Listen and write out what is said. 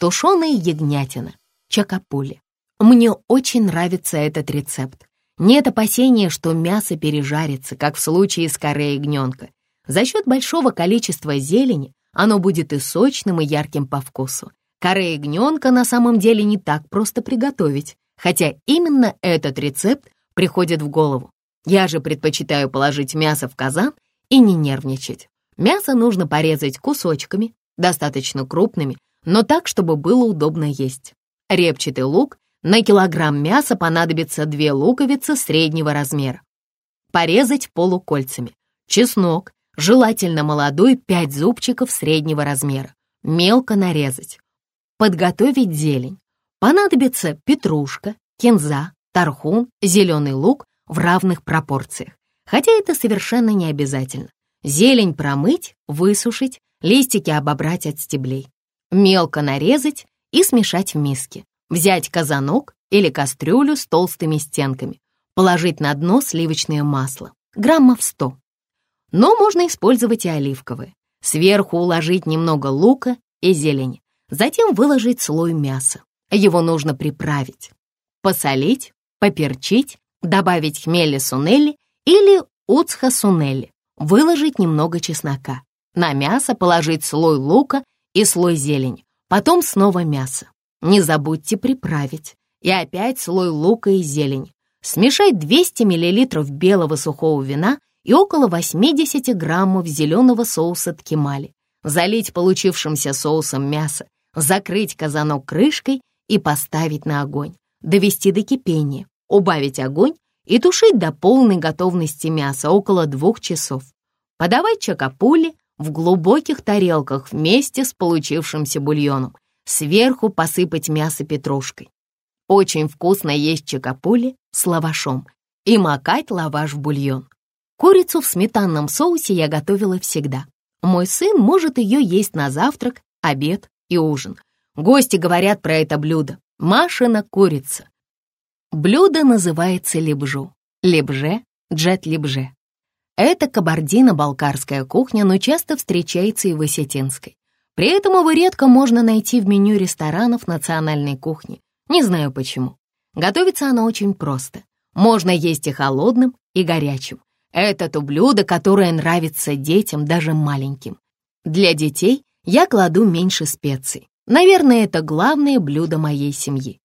тушеная ягнятина, чакапули. Мне очень нравится этот рецепт. Нет опасения, что мясо пережарится, как в случае с корой ягненка. За счет большого количества зелени оно будет и сочным, и ярким по вкусу. Коре ягненка на самом деле не так просто приготовить, хотя именно этот рецепт приходит в голову. Я же предпочитаю положить мясо в казан и не нервничать. Мясо нужно порезать кусочками, достаточно крупными, но так, чтобы было удобно есть. Репчатый лук на килограмм мяса понадобится две луковицы среднего размера. Порезать полукольцами. Чеснок, желательно молодой, 5 зубчиков среднего размера. Мелко нарезать. Подготовить зелень. Понадобится петрушка, кинза, тархун, зеленый лук в равных пропорциях. Хотя это совершенно не обязательно. Зелень промыть, высушить, листики обобрать от стеблей. Мелко нарезать и смешать в миске. Взять казанок или кастрюлю с толстыми стенками. Положить на дно сливочное масло. Граммов 100. Но можно использовать и оливковое. Сверху уложить немного лука и зелени. Затем выложить слой мяса. Его нужно приправить. Посолить, поперчить, добавить хмели сунели или уцха сунели. Выложить немного чеснока. На мясо положить слой лука и слой зелени. Потом снова мясо. Не забудьте приправить. И опять слой лука и зелени. Смешать 200 мл белого сухого вина и около 80 граммов зеленого соуса ткемали. Залить получившимся соусом мясо, закрыть казанок крышкой и поставить на огонь. Довести до кипения, убавить огонь и тушить до полной готовности мяса около двух часов. Подавать чакапули в глубоких тарелках вместе с получившимся бульоном. Сверху посыпать мясо петрушкой. Очень вкусно есть чакапули с лавашом и макать лаваш в бульон. Курицу в сметанном соусе я готовила всегда. Мой сын может ее есть на завтрак, обед и ужин. Гости говорят про это блюдо. Машина курица. Блюдо называется лебжу. Лебже, джет-лебже. Это кабардино-балкарская кухня, но часто встречается и в осетинской. При этом его редко можно найти в меню ресторанов национальной кухни. Не знаю почему. Готовится она очень просто. Можно есть и холодным, и горячим. Это то блюдо, которое нравится детям, даже маленьким. Для детей я кладу меньше специй. Наверное, это главное блюдо моей семьи.